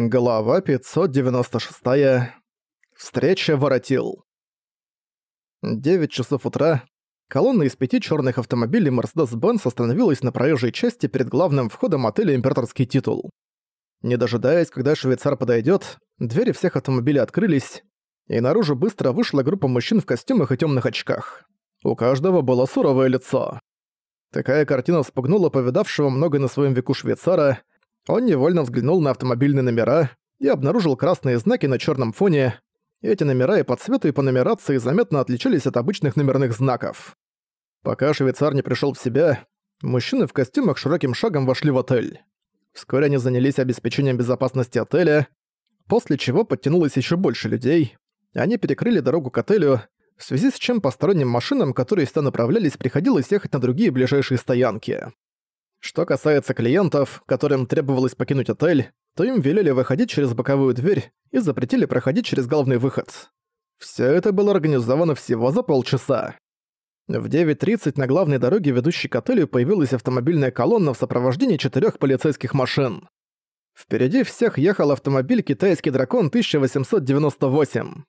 Глава 596. Встреча воротил. 9 часов утра. Колонна из пяти черных автомобилей Mercedes-Benz остановилась на проезжей части перед главным входом отеля «Императорский титул». Не дожидаясь, когда швейцар подойдет, двери всех автомобилей открылись, и наружу быстро вышла группа мужчин в костюмах и темных очках. У каждого было суровое лицо. Такая картина спугнула повидавшего много на своем веку швейцара, он невольно взглянул на автомобильные номера и обнаружил красные знаки на черном фоне. Эти номера и по цвету, и по нумерации заметно отличались от обычных номерных знаков. Пока швейцар не пришел в себя, мужчины в костюмах широким шагом вошли в отель. Вскоре они занялись обеспечением безопасности отеля, после чего подтянулось еще больше людей. Они перекрыли дорогу к отелю, в связи с чем посторонним машинам, которые сюда направлялись, приходилось ехать на другие ближайшие стоянки. Что касается клиентов, которым требовалось покинуть отель, то им велели выходить через боковую дверь и запретили проходить через главный выход. Все это было организовано всего за полчаса. В 9.30 на главной дороге, ведущей к отелю, появилась автомобильная колонна в сопровождении четырех полицейских машин. Впереди всех ехал автомобиль «Китайский дракон» 1898.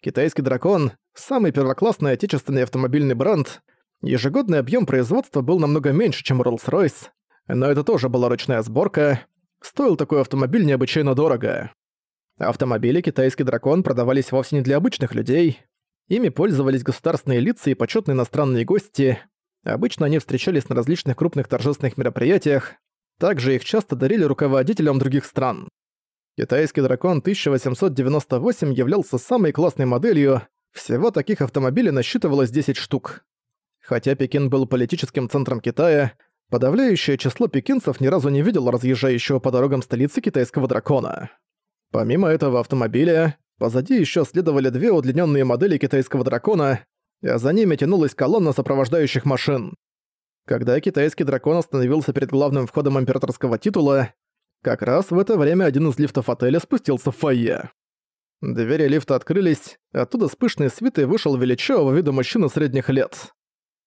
«Китайский дракон» — самый первоклассный отечественный автомобильный бренд. Ежегодный объем производства был намного меньше, чем Rolls-Royce, но это тоже была ручная сборка. Стоил такой автомобиль необычайно дорого. Автомобили «Китайский дракон» продавались вовсе не для обычных людей. Ими пользовались государственные лица и почетные иностранные гости. Обычно они встречались на различных крупных торжественных мероприятиях. Также их часто дарили руководителям других стран. Китайский дракон 1898 являлся самой классной моделью, всего таких автомобилей насчитывалось 10 штук. Хотя Пекин был политическим центром Китая, Подавляющее число пекинцев ни разу не видел разъезжающего по дорогам столицы китайского дракона. Помимо этого автомобиля, позади еще следовали две удлиненные модели китайского дракона, а за ними тянулась колонна сопровождающих машин. Когда китайский дракон остановился перед главным входом императорского титула, как раз в это время один из лифтов отеля спустился в фойе. Двери лифта открылись, оттуда с пышной свитой вышел величавого вида мужчина средних лет.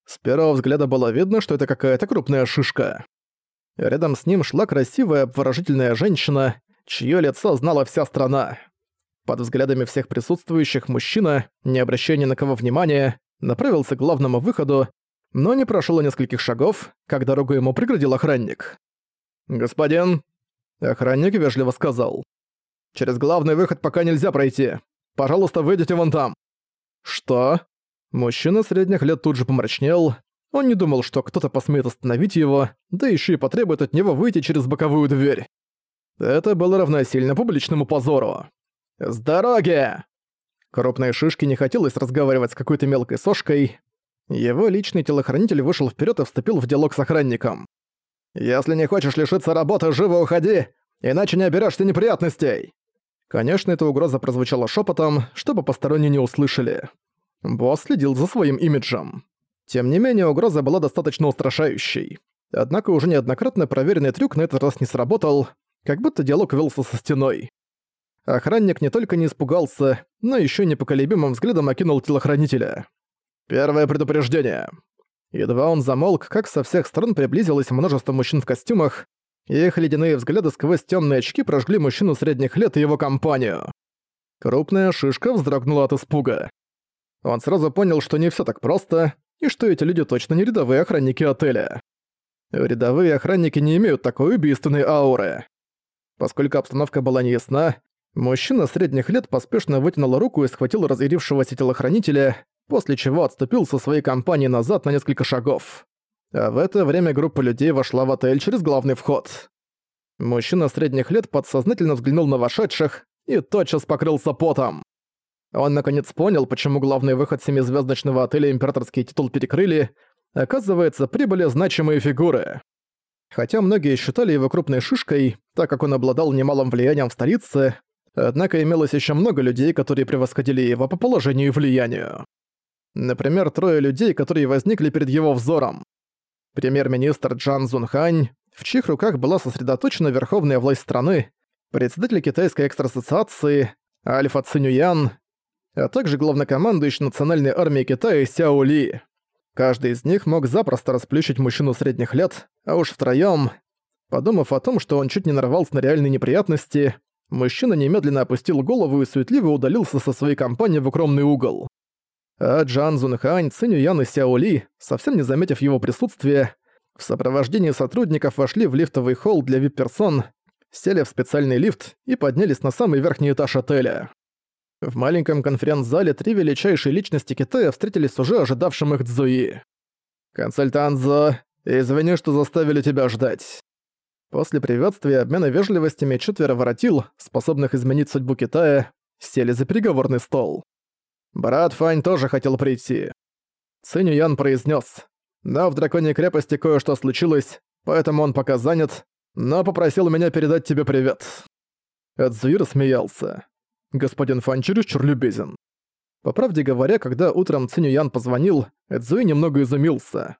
С первого взгляда было видно, что это какая-то крупная шишка. Рядом с ним шла красивая, обворожительная женщина, чье лицо знала вся страна. Под взглядами всех присутствующих мужчина, не обращая ни на кого внимания, направился к главному выходу, но не прошел нескольких шагов, как дорогу ему преградил охранник. «Господин...» Охранник вежливо сказал. «Через главный выход пока нельзя пройти. Пожалуйста, выйдите вон там». «Что?» Мужчина средних лет тут же помрачнел. Он не думал, что кто-то посмеет остановить его, да еще и потребует от него выйти через боковую дверь. Это было равносильно публичному позору. «С дороги!» Крупной шишке не хотелось разговаривать с какой-то мелкой сошкой. Его личный телохранитель вышел вперед и вступил в диалог с охранником. «Если не хочешь лишиться работы, живо уходи, иначе не оберешься неприятностей!» Конечно, эта угроза прозвучала шепотом, чтобы посторонние не услышали. Босс следил за своим имиджем. Тем не менее, угроза была достаточно устрашающей. Однако уже неоднократно проверенный трюк на этот раз не сработал, как будто диалог велся со стеной. Охранник не только не испугался, но еще непоколебимым взглядом окинул телохранителя. «Первое предупреждение». Едва он замолк, как со всех сторон приблизилось множество мужчин в костюмах, и их ледяные взгляды сквозь темные очки прожгли мужчину средних лет и его компанию. Крупная шишка вздрогнула от испуга. Он сразу понял, что не все так просто, и что эти люди точно не рядовые охранники отеля. Рядовые охранники не имеют такой убийственной ауры. Поскольку обстановка была неясна, мужчина средних лет поспешно вытянул руку и схватил разъярившегося телохранителя, после чего отступил со своей компанией назад на несколько шагов. А в это время группа людей вошла в отель через главный вход. Мужчина средних лет подсознательно взглянул на вошедших и тотчас покрылся потом. Он наконец понял, почему главный выход семизвездочного отеля императорский титул перекрыли. Оказывается, прибыли значимые фигуры. Хотя многие считали его крупной шишкой, так как он обладал немалым влиянием в столице, однако имелось еще много людей, которые превосходили его по положению и влиянию. Например, трое людей, которые возникли перед его взором. Премьер-министр Джан Зунхань, в чьих руках была сосредоточена верховная власть страны, председатель Китайской экстра-ассоциации Альфа Цинюян, а также главнокомандующий национальной армией Китая Сяо Ли. Каждый из них мог запросто расплющить мужчину средних лет, а уж втроём, подумав о том, что он чуть не нарвался на реальные неприятности, Мужчина немедленно опустил голову и суетливо удалился со своей компанией в укромный угол. А Джан Зунхань, Цинь Ян и Сяо Ли, совсем не заметив его присутствия, в сопровождении сотрудников вошли в лифтовый холл для вип-персон, сели в специальный лифт и поднялись на самый верхний этаж отеля. В маленьком конференц-зале три величайшие личности Китая встретились с уже ожидавшим их Цзуи. «Консультант Зо, извини, что заставили тебя ждать». После приветствия и обмена вежливостями четверо воротил, способных изменить судьбу Китая, сели за переговорный стол. Брат Фань тоже хотел прийти. Цинь Ян произнес: «Но в Драконьей крепости кое-что случилось, поэтому он пока занят, но попросил меня передать тебе привет». Эдзуир смеялся. Господин Фан чересчур любезен. По правде говоря, когда утром Циню Ян позвонил, Эдзуи немного изумился.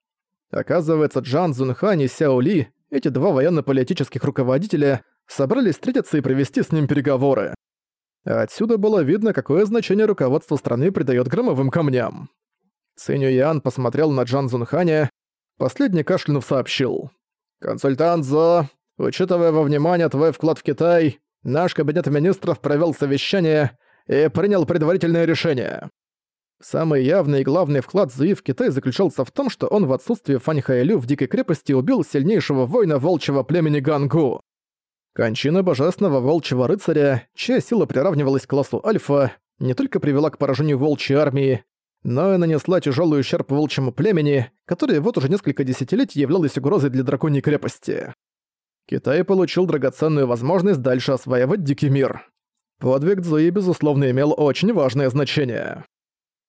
Оказывается, Джан Цзунхань и Сяо Ли, эти два военно-политических руководителя, собрались встретиться и провести с ним переговоры. Отсюда было видно, какое значение руководство страны придает громовым камням. Циню Ян посмотрел на Джан Цзунханя, последний кашлянув сообщил. «Консультант Зо, учитывая во внимание твой вклад в Китай, наш кабинет министров провел совещание и принял предварительное решение. Самый явный и главный вклад Зуи в Китай заключался в том, что он в отсутствие Фань Хаэлю в Дикой крепости убил сильнейшего воина волчьего племени Гангу. Кончина божественного волчьего рыцаря, чья сила приравнивалась к классу Альфа, не только привела к поражению волчьей армии, но и нанесла тяжелый ущерб волчьему племени, которое вот уже несколько десятилетий являлось угрозой для драконьей крепости. Китай получил драгоценную возможность дальше осваивать Дикий мир. Подвиг Цзуи, безусловно, имел очень важное значение.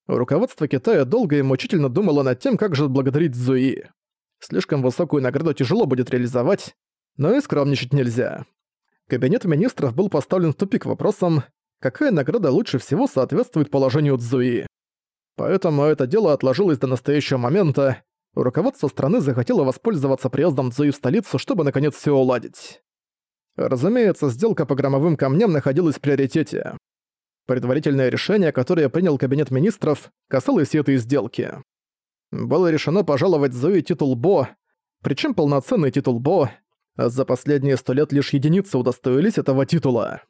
Руководство Китая долго и мучительно думало над тем, как же благодарить Цзуи. Слишком высокую награду тяжело будет реализовать, но и скромничать нельзя. Кабинет министров был поставлен в тупик вопросом, какая награда лучше всего соответствует положению Цзуи. Поэтому это дело отложилось до настоящего момента, руководство страны захотело воспользоваться приездом Цзуи в столицу, чтобы наконец все уладить. Разумеется, сделка по громовым камням находилась в приоритете. Предварительное решение, которое принял Кабинет Министров, касалось этой сделки. Было решено пожаловать Зои титул Бо, причем полноценный титул Бо. За последние сто лет лишь единицы удостоились этого титула.